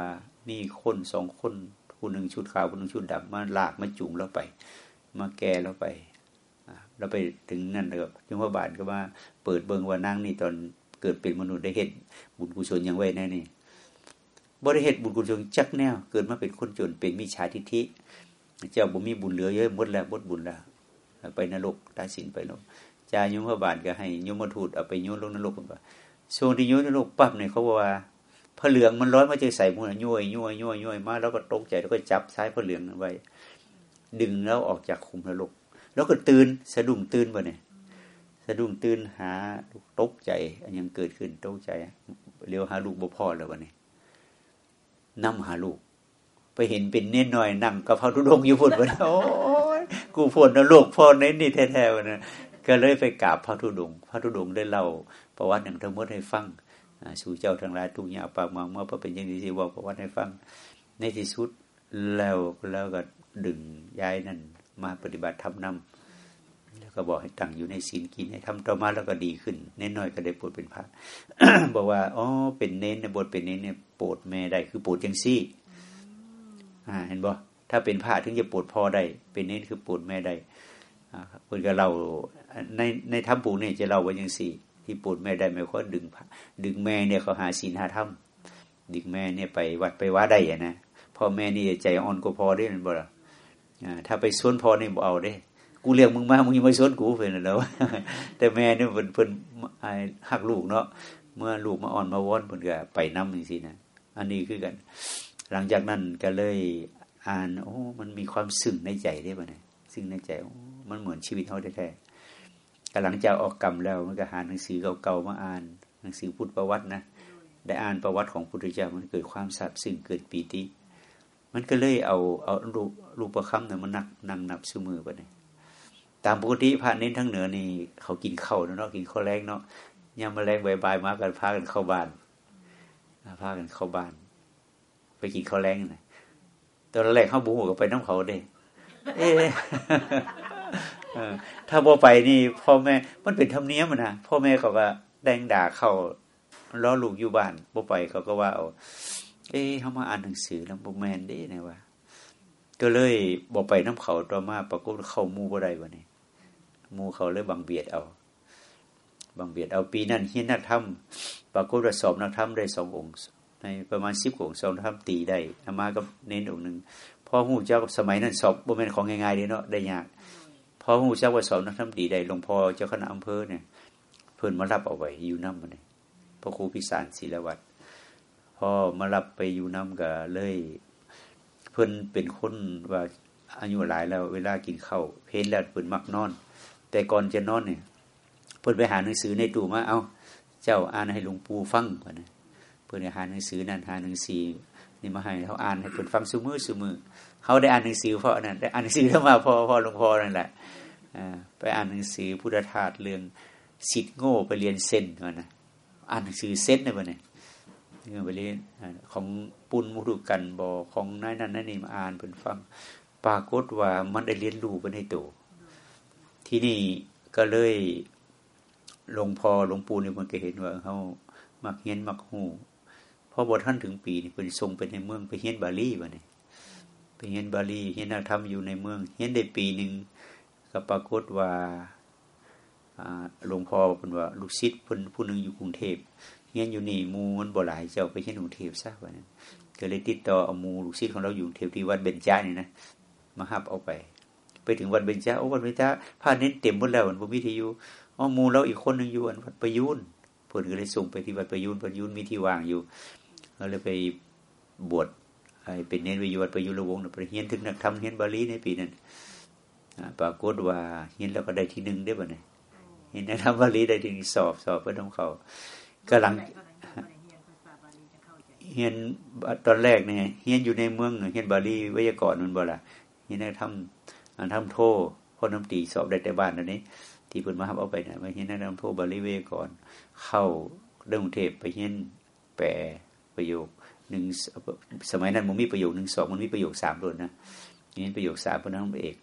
มีคนสองคนคนหนึ่งชุดขาวคนหนึ่งชุดดำมาลากมาจูงเราไป มาแก่เราไปเราไปถึงนั่นเลยยมพบาลก็ว่าเปิดเบิงว่านั่งนี่ตอนเกิดเป็นมนุษย์ได้เห็นบุญกุศลยังไว้แน่นี่บริเหตุบุญกุศลจักแนว เกิดมาเป็นคนจนเป็นมิจฉาทิฏฐิเจ้าบุมีบุญเหลือเยอะหมดแล้วหมดบุญแล้วไปนรกตาสินไปลงจายมพะบาลก็ให้ยมทูตเอาไปโยนลงนรกกัน ช่วงที่โยนนรกปั๊บเนี่ยเขาบอกว่าพระเหลืองมันร้อยมาเจอใส่มือยุ่ยยุ่ยยุ่ยยุ่ยมาแล้วก็ตกใจแล้วก็จับซ้ายพระเหลืองไว้ ดึงแล้วออกจากคุมนรกแล้วก็ตื่นสะดุ้งตื่นบ่เนี่ยสะดุ้งตื่นหาตกใจ อันยังเกิดขึ้นตกใจเลี้ยวหาลูกบ่พ่อแล้ววันนี้นํหาลูก ไปเห็นเป็นเน้นหน่อยนั่งกับพระธุดงอยู่พุ่นวันโอ้ยกูพ่นนะลูกพ่อเน้นนี่แท้ๆวันนั้นก็เลยไปกราบพระธุดงพระธุดงได้เล่า ประวัติอย่งทั้งหมดให้ฟังสู่เจ้าทั้งหลายทุกอย่างปากมังเมื่อพระเป็นอย่างนี้สิว่าประวัติให้ฟัง ในที่สุดแล้วแล้วก็ดึงย้ายนั่นมาปฏิบัติธรรมนำแล้วก็บอกให้ตั้งอยู่ในศีลกินให้ทำต่อมาแล้วก็ดีขึ้นเน้นน้อยก็ได้ปวดเป็นพระบอกว่าอ๋อเป็นเน้นในบทเป็นเน้นเนี่ยปวดแม่ได้คือปวดจังซี่อ่าเห็นบ่ถ้าเป็นพระถึงจะปวดพอได้เป็นเน้นคือปวดแม่ได้อ่าเพื่อนก็เราในในธรรมปูเนี่ยจะเล่าว่าจังซี่ ที่ปวดแม่ได้ไม่ค่อยดึงดึงแม่เนี่ยเขาหาศีลหาธรรมดึงแม่เนี่ยไปวัดไปว่าได้อะนะพ่อแม่นี่ใจอ่อนก็พอได้มันบ่ล่ะถ้าไปสวนพอนี่บ่เอาเด้ กูเลี้ยงมึงมามึงยังไม่สวนกูเพิ่นแล้วแต่แม่เนี่ยเพิ่นเพิ่นหักลูกเนาะเมื่อลูกมาอ่อนมาวอนเพิ่นก็ไปน้ำจังซี่นะอันนี้คือกัน หลังจากนั้นก็เลยอ่านโอ้มันมีความซึ้งในใจได้บ่เนี่ยซึ้งในใจมันเหมือนชีวิตเฮาแท้ๆ หลังจากออกกรรมแล้วมันก็หาหนังสือเก่าๆมาอ่าน หนังสือพุทธประวัตินะได้อ่านประวัติของพุทธเจ้ามันเกิดความซาบซึ้งเกิดปีติมันก็เลยเอาเอารูปรูปประคำเนี่ยมันนักนั่งนับซื้อมือไปเนี่ยตามปกติพระเน้นทั้งเหนือนี่ เขากินข้าวเนาะกินข้าวแรงเนาะยามมาแรงบายๆมากันพากันเข้าบ้านพากันเข้าบ้าน ไปกินข้าวแรงนะตอนแรกเขาบุหัวก็ไปน้ำเขาเด้เอ๊ ถ้าพอไปนี่พ่อแม่มันเป็นธรรมเนียมนะพ่อแม่เขาก็แดงด่าเขาล้อลูกอยู่บ้านพอไปเขาก็ว่าเอาเอ๊เขามาอ่านหนังสือแล้วบ่แมนด้นะว่าก็เลยบอกไปน้ำเขาต่อมาปรากฏเข้ามูบ่ได้วะนี่มูเขาเลยบังเบียดเอาบังเบียดเอาปีนั้นเฮียนนักธรรมปรากฏว่าสอบนักธรรมได้สององค์ ในประมาณสิบองค์สองนักธรรมตีได้อามาก็เน้นองค์หนึ่งพ่อหูเจ้าสมัยนั้นสอบบ่แมนของง่ายๆเด้เนาะได้ยาก พอหูเจ้าว่าสอบนักธรรมตีได้หลวงพ่อเจ้าคณะอำเภอเนี่ยเพิ่นมารับเอาไว้อยู่น้ำมันเนี่ยพระครูพิสารศิลวัตรพอมารับไปอยู่น้ำก็เลย เพิ่นเป็นคนว่าอายุหลายแล้ว เวลากินข้าวเพลนแล้วเพิ่นมักนอน แต่ก่อนจะนอนเนี่ยเพิ่นไปหาหนังสือในตู้มาเอาเจ้าอ่านให้หลวงปู่ฟังก่อนนะเพิ่นหาหนังสือนั่นหาหนังสือนี่มาให้เขาอ่านให้เพิ่นฟังซุมือซุมือ เขาได้อ่านหนังสือเพราะนั้นได้อ่านหนังสือเข้ามาพอพอหลวงพ่อนั่นแหละไปอ่านหนังสือพุทธทาสเรื่องสิทธิ์โง่ไปเรียนเส้นก่อนนะอ่านหนังสือเส้นได้ปะเนี่ยเงื่อไปเรียนของปุณมุรุกันบอของนายนั่นนั่นนี่มาอ่านเป็นฟัง ปรากฏว่ามันได้เรียนรู้ไปในตัวที่นี่ก็เลยหลวงพ่อหลวงปู่นี่มันก็เห็นว่าเขามักเฮียนมักหูพอบทท่านถึงปีนี่เป็นทรงไปในเมืองไปเฮียนบาลีวะเนี่ย ไปเฮียนบาลีเฮียนกธรรมอยู่ในเมืองเฮียนได้ปีหนึ่งก็ปรากฏว่าหลวงพ่อเป็นว่า ลูกศิษย์เพิ่นผู้หนึ่งอยู่กรุงเทพเฮียนอยู่นี่มูมันบ่หลายเจ้าไปเฮียนกรุงเทพซะว่านั้นก็เลยติดต่อเอามูลูกศิษย์ของเราอยู่กรุงเทพที่วัดเบญจานี่นะมาหับเอาไป ไปถึงวัดเบญจาโอ้วัดเบญจาผ้าเน้นเต็มหมดแล้วมันบ่มีที่อยู่อ๋อมูเราอีกคนหนึ่งอยู่อันวัดประยุนเพิ่นก็เลยส่งไปที่วัดประยุนประยุนมีที่ว่างอยู่ก็เลยไปบวช เป็นเน้นวิยวัดประยุนละวงไปเฮียนถึงนักธรรมเฮียนบาลีในปีนั้นปรากฏว่าเฮียนแล้วก็ได้ที่หนึ่งได้บ่เนี่ยเห็นนะทำบาลีได้ถึงสอบสอบเพื่อนของเขาก็หลังเฮียนตอนแรกเนี่ยเฮียนอยู่ในเมืองเฮียนบาลีวิทยากรมันบ่ละเฮียนทำทำโทพ่อน้ำตีสอบได้แต่บ้านนั่นนี้ ที่เพิ่นมาทับเอาไปเนี่ยมาเฮียนทำโทบาลีวิทยากรเข้าเรื่องเทพไปเฮียนแปลประโยค หนึ่งสมัยนั้นมันมีประโยคหนึ่งสองมันมีประโยคสามด้วยนะเฮียนประโยคสามเพื่อนน้องเอก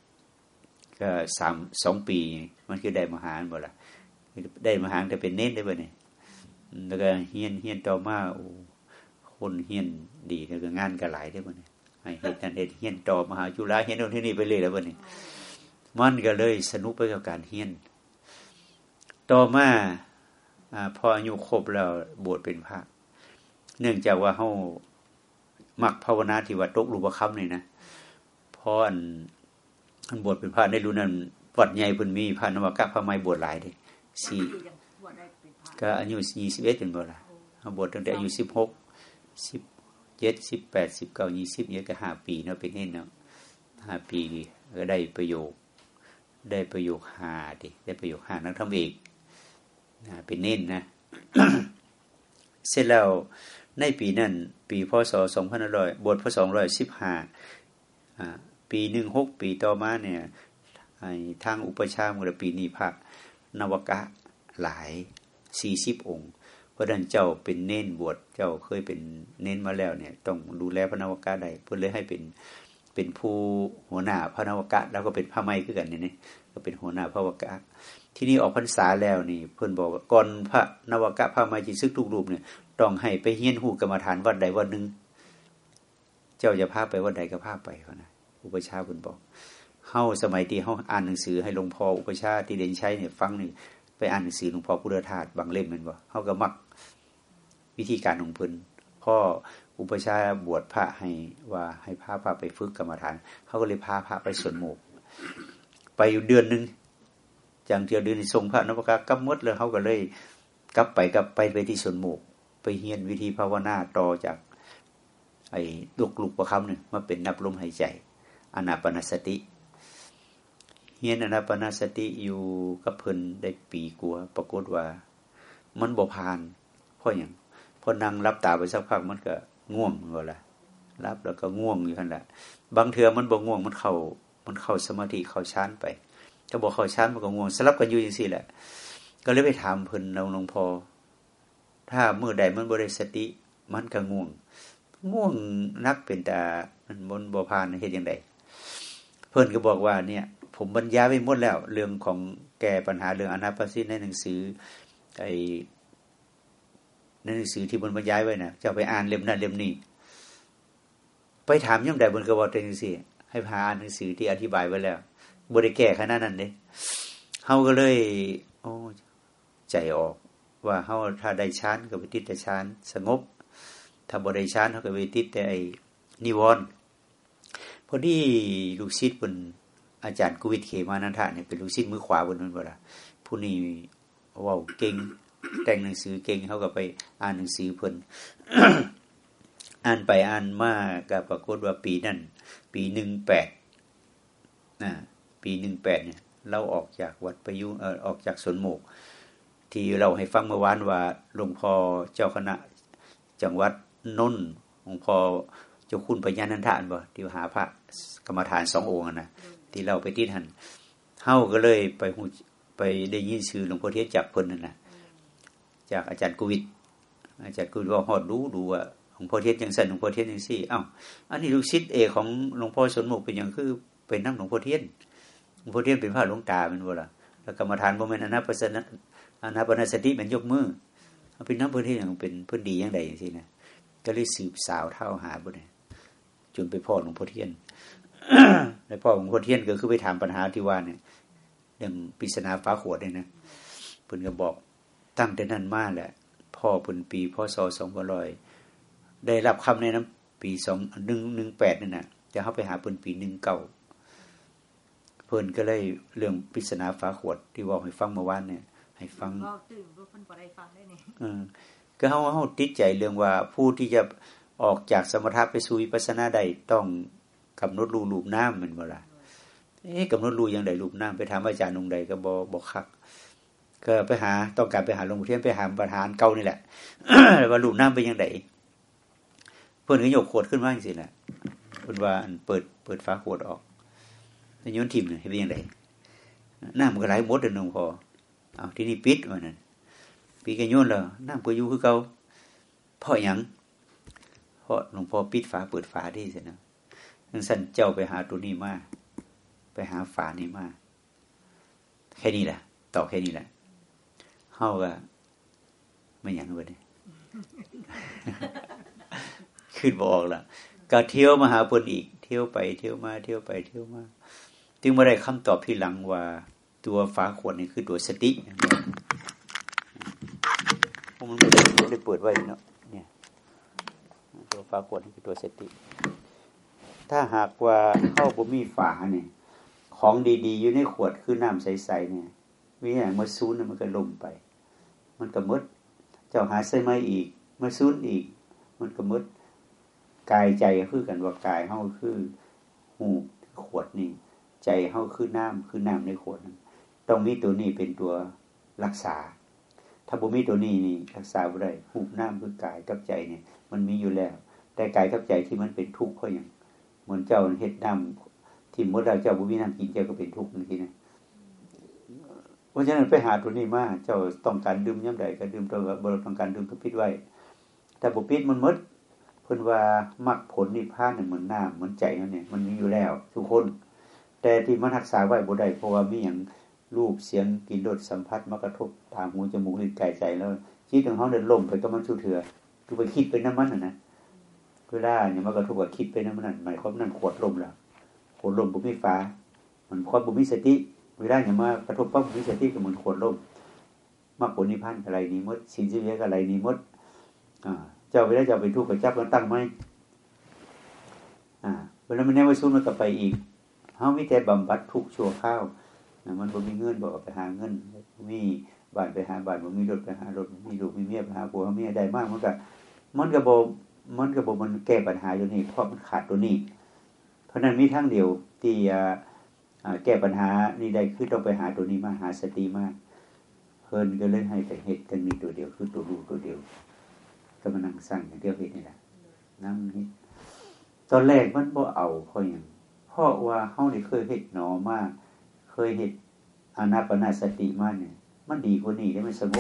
ก็สามสองปี มันคือได้มหาบ่ละได้มหาแต่เป็นเน้นได้บ่เนี่ยแล้วก็เฮียนเฮียนต่อมาโอ้คนเฮียนดีแล้วก็งานก็หลายได้บ่เนี่ยให้เฮ็ดนั่นเฮ็ดเฮียนต่อมหาจุฬาเฮียนตรงที่นี่ไปเลยแล้วบ่เนี่ยมันก็เลยสนุกไปกับการเฮียน ต่อมาอพออายุครบแล้วบวชเป็นพระ เนื่องจากว่าเฮามักภาวนาที่ว่าตกรูปคำนี่นะเพราะอันอันบวชเป็นพระในรุ่นนั้นวัดใหญ่เพิ่นมีพระนวากะพระไม้บวชหลายเด้สี่ก็อายุยี่สิบเอ็ดถึงบ่ล่ะบวชตั้งแต่อายุสิบหกสิบเจ็ดสิบแปดสิบเก้ายี่สิบเนี่ยก็ห้าปีเนาะเป็นเน่นเนาะห้าปีก็ได้ประโยค ได้ประโยคหาดิได้ประโยคหานักทำเอกนะเป็นเน้นนะ เสร็จแล้ว ในปีนั้น ปีพศสองพันร้อยบทพศสองร้อยสิบห้าปีหนึ่งหกปีต่อมาเนี่ยทางอุปชามื่อปีนี้พระนวกะหลายสี่สิบองค์ เพราะนั้นเจ้าเป็นเน้นบวชเจ้าเคยเป็นเน้นมาแล้วเนี่ย ต้องดูแลพระนวกะได้เพื่อเลยให้เป็นเป็นผู้หัวหน้าพระนวกะ แล้วก็เป็นพระไม้ขึ้นกันนี่ก็เป็นหัวหน้าพระวกะ ที่นี่ออกพรรษาแล้วนี่ เพื่อนบอกว่าก่อนพระนวกะพระไม้จิซึกทุกรูปเนี่ย ต้องให้ไปเฮียนหูกรรมฐานวัดใดวัดหนึ่งเจ้าจะพาไปวัดใดก็พาไปเขานะอุปชาเพื่อนบอกเฮาสมัยที่เฮาอ่านหนังสือให้หลวงพ่ออุปชาที่เด่นใช้เนี่ยฟังนี่ไปอ่านหนังสือหลวงพ่อพุทธทาสบางเล่มมันบ่เฮาก็มักวิธีการของเพิ่นพ่ออุปชาบวชพระให้ว่าให้พาพระไปฝึกกรรมฐานเขาก็เลยพาพระไปสวนโมก ไปอยู่เดือนหนึ่งจังเทียวเดือนทรงพระนพกากำมดเลยเขาก็เลยกลับไปกลับไปไปที่สวนโมก ไปเฮียนวิธีภาวนาต่อจาก ไอ้ลูกลูกประคำหนึ่งมาเป็นนับลมหายใจอนาปนสติเฮียนอนาปนาสติอยู่กับเพิ่นได้ปีกัวปรากฏว่า มันบ่พานเพราะอย่างพอนั่งรับตาไปสักพักมันก็ง่วงก็ละรับแล้วก็ง่วงอยู่นั่นแหละบางเทือมันบ่ง่วงมันเข้ามันเข้าสมาธิเข้าชานไปถ้าบอกเข้าชานมันก็ง่วงสลับกันอยู่อย่างสี่แหละ ก็เลยไปถามเพิ่นเราหลวงพอ ถ้าเมื่อใดมันบริสติ มันก็ง่วง ง่วงนักเป็นแต่มันบนบ่พานเห็นอย่างไรเพิ่อนก็บอกว่าเนี่ย ผมบรรยายไปหมดแล้ว เรื่องของแก้ปัญหาเรื่องอนาปาสิในหนังสือไอในหนังสือที่บนบรรยายไว้นะจะไปอ่านเล่มนั้นเล่มนี้ ไปถามยังไงบนกระบอกเต็งสิให้พาอ่านหนังสือที่อธิบายไว้แล้วบริแก้ขนาดนั้นเลยเฮาก็เลย โอ้ ใจออก ว่าเฮาถ้าได้ชานก็ไปติดแต่ชานสงบ ถ้าบ่ได้ชานเขาก็ไปติดแต่ไอ้นิวรณ์พอดีลูกศิษย์บนอาจารย์กุวิทเขมานันทะเนี่ยเป็นลูกศิษย์มือขวาบนนั้นบ่ล่ะผู้นี้ว้าเก่งแต่งหนังสือเก่งเขาก็ไปอ่านหนังสือเพิ่นอ่านไปอ่านมาก็ปรากฏว่าปีนั้นปีหนึ่งแปดนะปีหนึ่งแปดเนี่ยเราออกจากวัดประยุเออออกจากสวนโมก ที่เราให้ฟังเมื่อวานว่าหลวงพ่อเจ้าคณะ จังหวัดนนท์หลวงพ่อเจ้าคุณปัญญานันทานบ่ที่หาพระกรรมฐานสององค์นะที่เราไปที่ทันเฮาก็เลยไปหูไปได้ยินชื่อหลวงพ่อเทียนจากเพิ่นนั่นนะจากอาจารย์กุวิทอาจารย์กุวิทว่าฮอดรู้ดูว่าหลวงพ่อเทียนยังสั่นหลวงพ่อเทียนยังสี่อ้าวอันนี้ลูกศิษย์เอกของหลวงพ่อสนมุกเป็นอย่างคือเป็นน้ำหลวงพ่อเทียนหลวงพ่อเทียนเป็นพระหลวงตาเป็นว่ล่ะแล้วกรรมฐานบ่แม่นอนาปสนะ อนาปนสติเป็นยกมือเป็นน้ำเพื่อนที่อย่างเป็นเพื่อนดีอย่างใดอย่างนี้นะก็เลยสืบสาวเท่าหาบุญจนไปพ่อหลวงพ่อเทียนแล้วพ่อหลวงพ่อเทียนก็คือไปถามปัญหาที่ว่าเนี่ยเรื่องปริศนาฟ้าขวดเนี่ยนะเพิ่นก็บอกตั้งแต่นั้นมาแหละ พ่อเพิ่นปีพ่อศสองพันร้อยได้รับคำในน้ำปีสองหนึ่งหนึ่งแปดนี่นะจะเข้าไปหาเพิ่นปีหนึ่งเก้าเพิ่นก็เลยเรื่องปริศนาฟ้าขวดที่บอกให้ฟังเมื่อวานเนี่ย ให้ฟังก็ตื่นเพิ่นบ่ได้ฟังได้นี่ก็เขาเขาติดใจเรื่องว่าผู้ที่จะออกจากสมถะไปสู่วิปัสสนาใดต้องกำหนดรูรูปน้ำมันเวลาเอ๊ะกำหนดรูอย่างใดรูปน้ำไปถามอาจารย์องใดก็บอบอคักก็ไปหาต้องการไปหาหลวงพ่อเทียนไปหาประธานเก่านี่แหละว่ารูปน้ำเป็นยังไงเพื่อนก็ยกขวดขึ้นมาจริงๆแหละเพื่อนว่าเปิดเปิดฝาขวดออกแล้วโยนทิมเนี่ยเป็นยังไงน้ำมันก็ไหลหมดเลยน้องพอ เอาที่นี่ปิดมันนั่นปีกันโยนแล้วน้ำก็อยู่คือเก่าพราะยังเพราะหลวงพ่อปิดฝาเปิดฝาที่เสินะทั้งสั้นเจ้าไปหาตัวนี้มาไปหาฝานี้มาแค่นี้แหละต่อแค่นี้แหละเฮาก็ไม่อย่งเลยขึ้นบอกละก็เที่ยวมาหาเพิ่นอีก เที่ยวไปเที่ยวมาเที่ยวไปเที่ยวมาจึงมาได้คำตอบที่หลังว่า ตัวฝาขวดนี่คือตัวสติมันไม่ได้เปิดไว้เนาะเนี่ยตัวฝาขวดนี่คือตัวสติ ถ้าหากว่าเข้าบ่มีฝาเนี่ยของดีๆ อยู่ในขวดคือน้ำใสๆเนี่ยวิญญาณมาซูนมันก็ลมไป มันก็มด เจ้าหาใส่ไม้อีกมาซูนอีก มันก็มดกายใจคือกันว่ากายเฮาคือหูขวดนี่ใจเฮาคือน้ำคือน้ำในขวดนั้น ต้องมีตัวนี้เป็นตัวรักษา ถ้าบ่มีตัวนี้นี่รักษาบ่ได้หูน้ำคือกายกับใจเนี่ย มันมีอยู่แล้ว แต่กายกับใจที่มันเป็นทุกข์เพราะหยังเหมือนเจ้าเฮ็ดน้ำที่มดเราเจ้าบ่มีน้ำกินเจ้าก็เป็นทุกข์จังซี่นะเพราะฉะนั้นไปหาตัวนี้มาเจ้าต้องการดื่มยามใดก็ดื่มตัวบ่ต้องการดื่มก็ปิดไว้ แต่บ่ปิดมันมดเพิ่นว่ามรรคผลนิพพานเนี่ยเหมือนน้ำเหมือนใจนั่นเนี่ยมันมีอยู่แล้ว ทุกคน แต่ที่มันรักษาไว้บ่ได้เพราะว่ามีหยัง รูปเสียงกลิ่นรสสัมผัสมากระทบทางหูจมูกลิ้นกายใจแล้วจิตของเฮาเดินล่มไปกับมันสุเถื่อคือไปคิดไปน้ำมันนะนะเวลาเนี่ยมันกระทบกับคิดไปน้ำมันนั่นหมายความนั่นขวดลมแล้วขวดลมบ่มีฟ้ามันความบ่มีสติเวลาเนี่ยมากระทบปั๊บบ่มีสติก็เหมือนขวดลมมรรคผลนิพพานอะไรนี้มดสิ่งที่เหลือะไรนี้มดอ่าเจ้าเวลาเจ้าไปทุกข์กับจับมันตั้งไหมอ่าเวลามันแน่ว่าสู้มันก็ไปอีกเฮามีแต่บำบัดทุกชั่วคราว มันบ่มีเงินบ่ไปหาเงินมีบ้านไปหาบ้านบ่มีรถไปหารถมีลูกมีเมียไปหาผัวเมียได้มากมันก็มันก็บ่มันก็บ่มันแก้ปัญหาอยู่นี่เพราะมันขาดตัวนี้ เพราะนั้นมีทางเดียวที่แก้ปัญหานี่ได้คือต้องไปหาตัวนี้มาหาสติมาเพิ่นก็เลยให้แต่เฮ็ดกันมีตัวเดียวคือตัวรู้ตัวเดียวก็มานั่งสั่งอย่างเดียวเห็นนี่แหละนั่งนี่ตอนแรกมันบ่เอาเพราะอย่างเพราะว่าเฮานี่เคยเฮ็ดหนอมาก เคยเห็นอานาปนาสติมาเนี่ย มันดีกว่านี้ได้มันสง